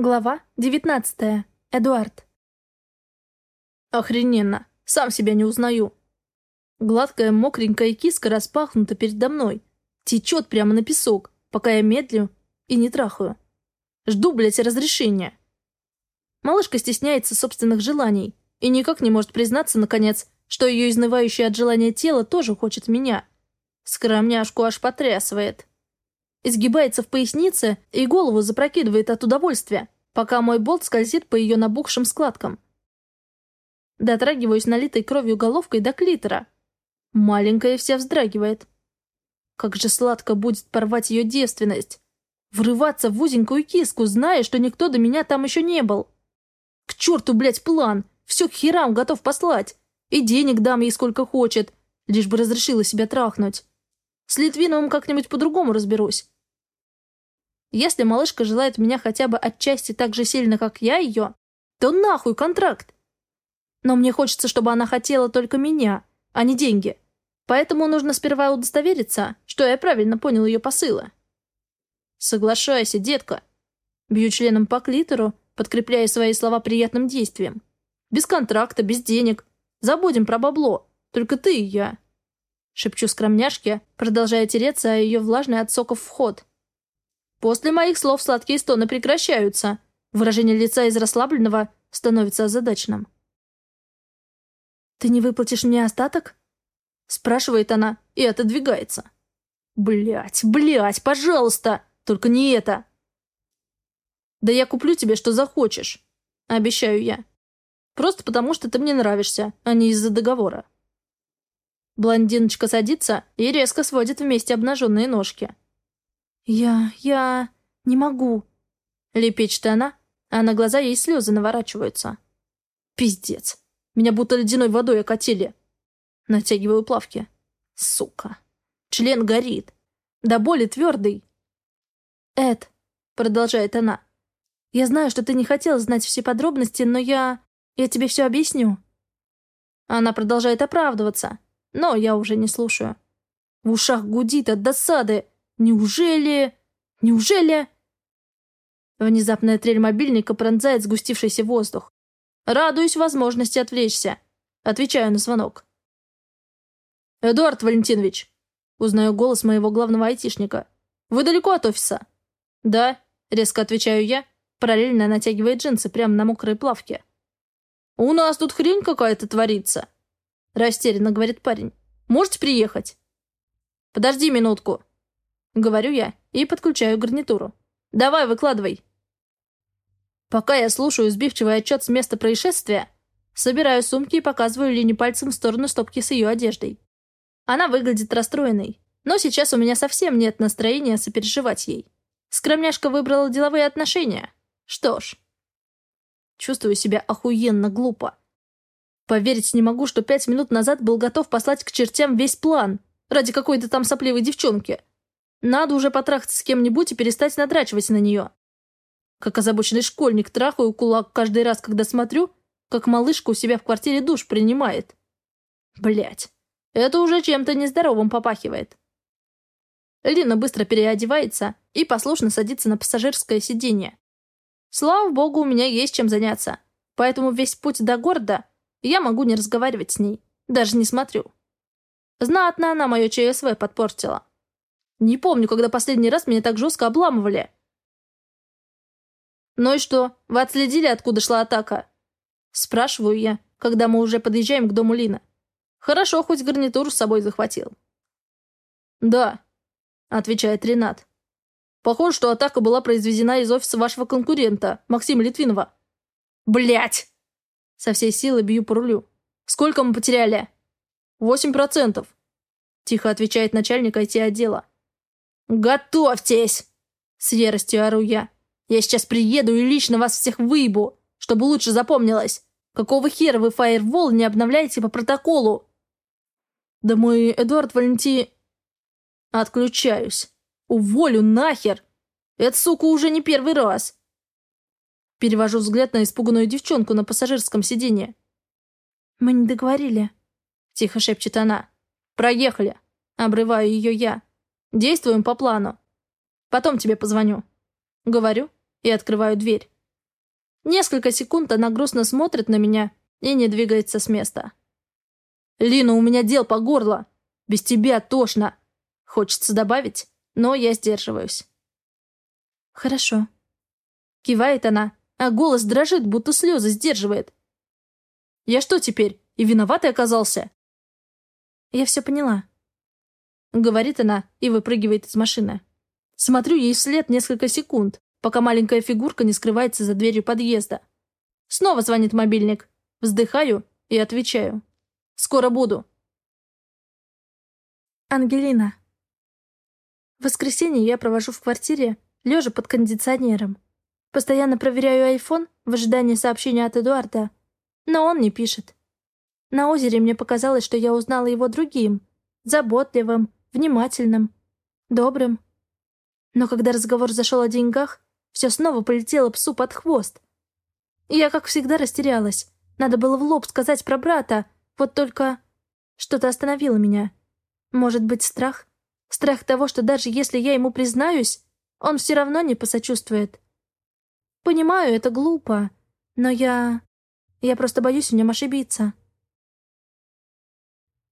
Глава 19. Эдуард. Охрененно. Сам себя не узнаю. Гладкая мокренькая киска распахнута передо мной. Течет прямо на песок, пока я медлю и не трахаю. Жду, блядь, разрешения. Малышка стесняется собственных желаний и никак не может признаться, наконец, что ее изнывающее от желания тело тоже хочет меня. Скромняшку аж потрясывает изгибается в пояснице и голову запрокидывает от удовольствия, пока мой болт скользит по ее набухшим складкам. Дотрагиваюсь налитой кровью головкой до клитора. Маленькая вся вздрагивает. Как же сладко будет порвать ее девственность. Врываться в узенькую киску, зная, что никто до меня там еще не был. К черту, блядь, план. Все к херам готов послать. И денег дам ей сколько хочет, лишь бы разрешила себя трахнуть. С Литвиновым как-нибудь по-другому разберусь. Если малышка желает меня хотя бы отчасти так же сильно, как я ее, то нахуй контракт. Но мне хочется, чтобы она хотела только меня, а не деньги. Поэтому нужно сперва удостовериться, что я правильно понял ее посылы. Соглашайся, детка. Бью членом по клитору, подкрепляя свои слова приятным действием. Без контракта, без денег. Забудем про бабло. Только ты и я. Шепчу скромняшке, продолжая тереться о ее влажный от соков вход. После моих слов сладкие стоны прекращаются. Выражение лица из расслабленного становится озадаченным. «Ты не выплатишь мне остаток?» Спрашивает она и отодвигается. Блять, блять, пожалуйста! Только не это!» «Да я куплю тебе, что захочешь», — обещаю я. «Просто потому, что ты мне нравишься, а не из-за договора». Блондиночка садится и резко сводит вместе обнаженные ножки. «Я... я... не могу», — лепечет она, а на глаза ей слезы наворачиваются. «Пиздец. Меня будто ледяной водой окатили». Натягиваю плавки. Сука. Член горит. Да боли твердый. «Эд», — продолжает она, — «я знаю, что ты не хотел знать все подробности, но я... я тебе все объясню». Она продолжает оправдываться, но я уже не слушаю. В ушах гудит от досады. Неужели... Неужели... Внезапная трель мобильника пронзает сгустившийся воздух. Радуюсь возможности отвлечься. Отвечаю на звонок. «Эдуард Валентинович!» Узнаю голос моего главного айтишника. «Вы далеко от офиса?» «Да», — резко отвечаю я, параллельно натягивая джинсы прямо на мокрые плавки. «У нас тут хрень какая-то творится», — растерянно говорит парень. «Можете приехать?» «Подожди минутку», Говорю я и подключаю гарнитуру. «Давай, выкладывай!» Пока я слушаю сбивчивый отчет с места происшествия, собираю сумки и показываю Лине пальцем в сторону стопки с ее одеждой. Она выглядит расстроенной, но сейчас у меня совсем нет настроения сопереживать ей. Скромняшка выбрала деловые отношения. Что ж. Чувствую себя охуенно глупо. Поверить не могу, что пять минут назад был готов послать к чертям весь план ради какой-то там сопливой девчонки. Надо уже потрахаться с кем-нибудь и перестать надрачивать на нее. Как озабоченный школьник трахаю кулак каждый раз, когда смотрю, как малышка у себя в квартире душ принимает. Блять, это уже чем-то нездоровым попахивает. Лина быстро переодевается и послушно садится на пассажирское сиденье. Слава богу, у меня есть чем заняться, поэтому весь путь до города я могу не разговаривать с ней, даже не смотрю. Знатно она мое ЧСВ подпортила. Не помню, когда последний раз меня так жестко обламывали. «Ну и что, вы отследили, откуда шла атака?» Спрашиваю я, когда мы уже подъезжаем к дому Лина. Хорошо, хоть гарнитуру с собой захватил. «Да», — отвечает Ренат. «Похоже, что атака была произведена из офиса вашего конкурента, Максима Литвинова». Блять! Со всей силы бью по рулю. «Сколько мы потеряли?» «Восемь процентов», — тихо отвечает начальник IT-отдела. «Готовьтесь!» С яростью ору я. «Я сейчас приеду и лично вас всех выебу, чтобы лучше запомнилось. Какого хера вы фаервол не обновляете по протоколу?» «Да мы, Эдуард Валенти...» «Отключаюсь. Уволю нахер! Это, сука, уже не первый раз!» Перевожу взгляд на испуганную девчонку на пассажирском сиденье. «Мы не договорили», — тихо шепчет она. «Проехали!» — обрываю ее я. Действуем по плану. Потом тебе позвоню. Говорю и открываю дверь. Несколько секунд она грустно смотрит на меня и не двигается с места. «Лина, у меня дел по горло. Без тебя тошно. Хочется добавить, но я сдерживаюсь». «Хорошо». Кивает она, а голос дрожит, будто слезы сдерживает. «Я что теперь, и виноватый оказался?» «Я все поняла», — говорит она и выпрыгивает из машины. Смотрю ей вслед несколько секунд, пока маленькая фигурка не скрывается за дверью подъезда. Снова звонит мобильник. Вздыхаю и отвечаю. «Скоро буду». Ангелина. В воскресенье я провожу в квартире, лежа под кондиционером. Постоянно проверяю iPhone в ожидании сообщения от Эдуарда, но он не пишет. На озере мне показалось, что я узнала его другим, заботливым, внимательным, добрым. Но когда разговор зашел о деньгах, все снова полетело псу под хвост. Я, как всегда, растерялась. Надо было в лоб сказать про брата, вот только что-то остановило меня. Может быть, страх? Страх того, что даже если я ему признаюсь, он все равно не посочувствует. Понимаю, это глупо, но я... Я просто боюсь в нем ошибиться.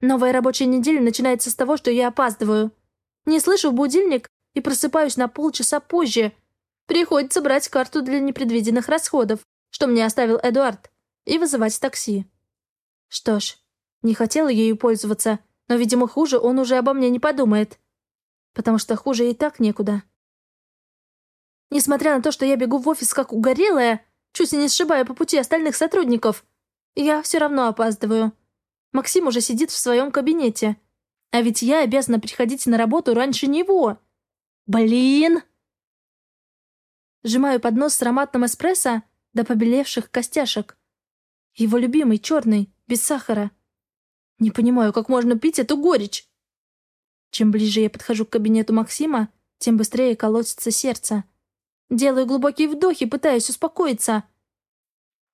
Новая рабочая неделя начинается с того, что я опаздываю. Не слышу будильник и просыпаюсь на полчаса позже. Приходится брать карту для непредвиденных расходов, что мне оставил Эдуард, и вызывать такси. Что ж, не хотела ею пользоваться, но, видимо, хуже он уже обо мне не подумает. Потому что хуже и так некуда. Несмотря на то, что я бегу в офис как угорелая, чуть не сшибая по пути остальных сотрудников, я все равно опаздываю. Максим уже сидит в своем кабинете. А ведь я обязана приходить на работу раньше него. Блин! Сжимаю поднос с ароматным эспрессо до побелевших костяшек. Его любимый, черный, без сахара. Не понимаю, как можно пить эту горечь. Чем ближе я подхожу к кабинету Максима, тем быстрее колотится сердце. Делаю глубокие вдохи, пытаясь успокоиться.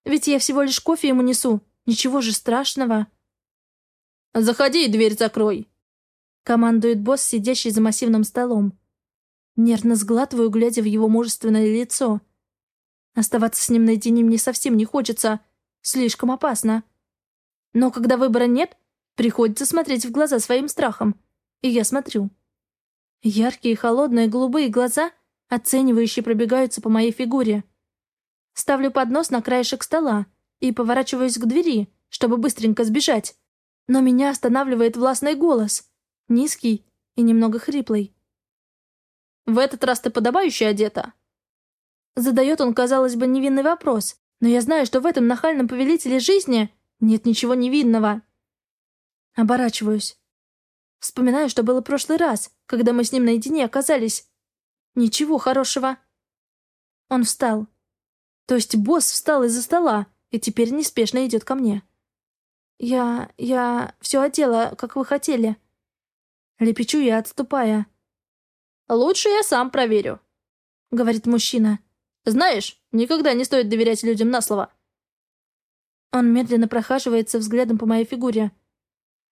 Ведь я всего лишь кофе ему несу. Ничего же страшного. «Заходи и дверь закрой!» Командует босс, сидящий за массивным столом. Нервно сглатываю, глядя в его мужественное лицо. Оставаться с ним наедине мне совсем не хочется. Слишком опасно. Но когда выбора нет, приходится смотреть в глаза своим страхом. И я смотрю. Яркие, холодные, голубые глаза, оценивающие, пробегаются по моей фигуре. Ставлю поднос на краешек стола и поворачиваюсь к двери, чтобы быстренько сбежать. Но меня останавливает властный голос. Низкий и немного хриплый. «В этот раз ты подобающе одета?» Задает он, казалось бы, невинный вопрос, но я знаю, что в этом нахальном повелителе жизни нет ничего невинного. Оборачиваюсь. Вспоминаю, что было прошлый раз, когда мы с ним наедине оказались. Ничего хорошего. Он встал. То есть босс встал из-за стола и теперь неспешно идет ко мне. «Я... я... все одела, как вы хотели». Лепечу я, отступая. «Лучше я сам проверю», — говорит мужчина. «Знаешь, никогда не стоит доверять людям на слово». Он медленно прохаживается взглядом по моей фигуре.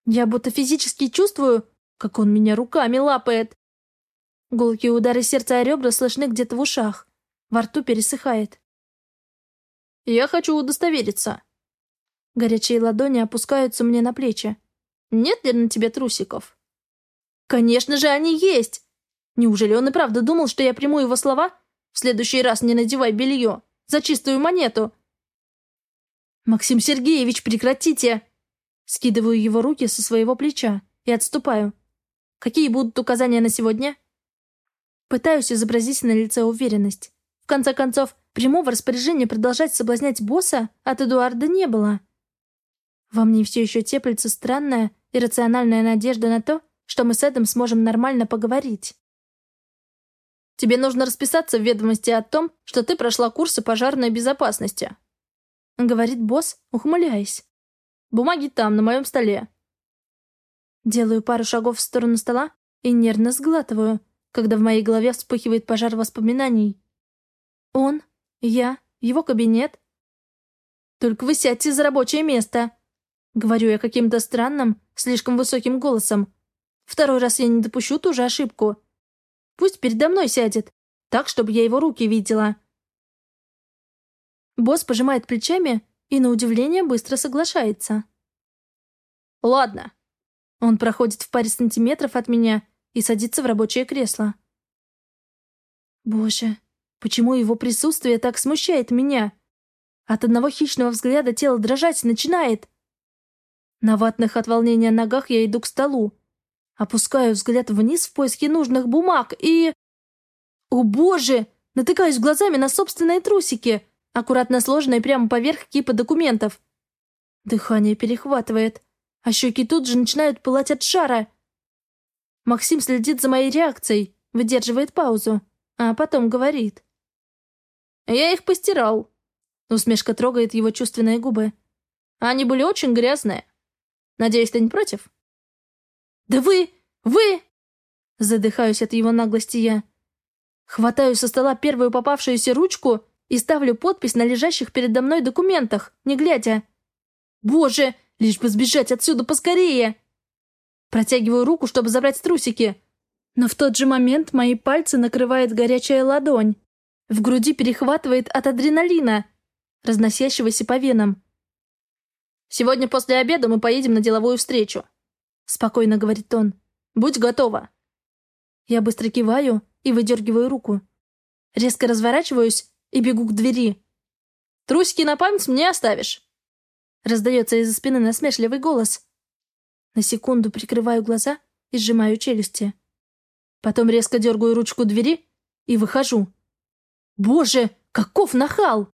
Я будто физически чувствую, как он меня руками лапает. Гулкие удары сердца о ребра слышны где-то в ушах. Во рту пересыхает. «Я хочу удостовериться», Горячие ладони опускаются мне на плечи. «Нет ли на тебе трусиков?» «Конечно же, они есть!» Неужели он и правда думал, что я приму его слова? «В следующий раз не надевай белье! За чистую монету!» «Максим Сергеевич, прекратите!» Скидываю его руки со своего плеча и отступаю. «Какие будут указания на сегодня?» Пытаюсь изобразить на лице уверенность. В конце концов, прямого распоряжения продолжать соблазнять босса от Эдуарда не было. Во мне все еще теплится странная, иррациональная надежда на то, что мы с Эдом сможем нормально поговорить. «Тебе нужно расписаться в ведомости о том, что ты прошла курсы пожарной безопасности», — говорит босс, ухмыляясь. «Бумаги там, на моем столе». Делаю пару шагов в сторону стола и нервно сглатываю, когда в моей голове вспыхивает пожар воспоминаний. Он, я, его кабинет. «Только вы сядьте за рабочее место!» Говорю я каким-то странным, слишком высоким голосом. Второй раз я не допущу ту же ошибку. Пусть передо мной сядет, так, чтобы я его руки видела. Босс пожимает плечами и, на удивление, быстро соглашается. «Ладно». Он проходит в паре сантиметров от меня и садится в рабочее кресло. Боже, почему его присутствие так смущает меня? От одного хищного взгляда тело дрожать начинает. На ватных от волнения ногах я иду к столу. Опускаю взгляд вниз в поиске нужных бумаг и... О боже! Натыкаюсь глазами на собственные трусики, аккуратно сложенные прямо поверх кипа документов. Дыхание перехватывает, а щеки тут же начинают пылать от шара. Максим следит за моей реакцией, выдерживает паузу, а потом говорит. «Я их постирал». Усмешка трогает его чувственные губы. «Они были очень грязные. Надеюсь, ты не против?» «Да вы! Вы!» Задыхаюсь от его наглости я. Хватаю со стола первую попавшуюся ручку и ставлю подпись на лежащих передо мной документах, не глядя. «Боже, лишь бы сбежать отсюда поскорее!» Протягиваю руку, чтобы забрать трусики. Но в тот же момент мои пальцы накрывает горячая ладонь. В груди перехватывает от адреналина, разносящегося по венам. «Сегодня после обеда мы поедем на деловую встречу», — спокойно говорит он. «Будь готова». Я быстро киваю и выдергиваю руку. Резко разворачиваюсь и бегу к двери. «Трусики на память мне оставишь?» Раздается из-за спины насмешливый голос. На секунду прикрываю глаза и сжимаю челюсти. Потом резко дергаю ручку двери и выхожу. Боже, каков нахал!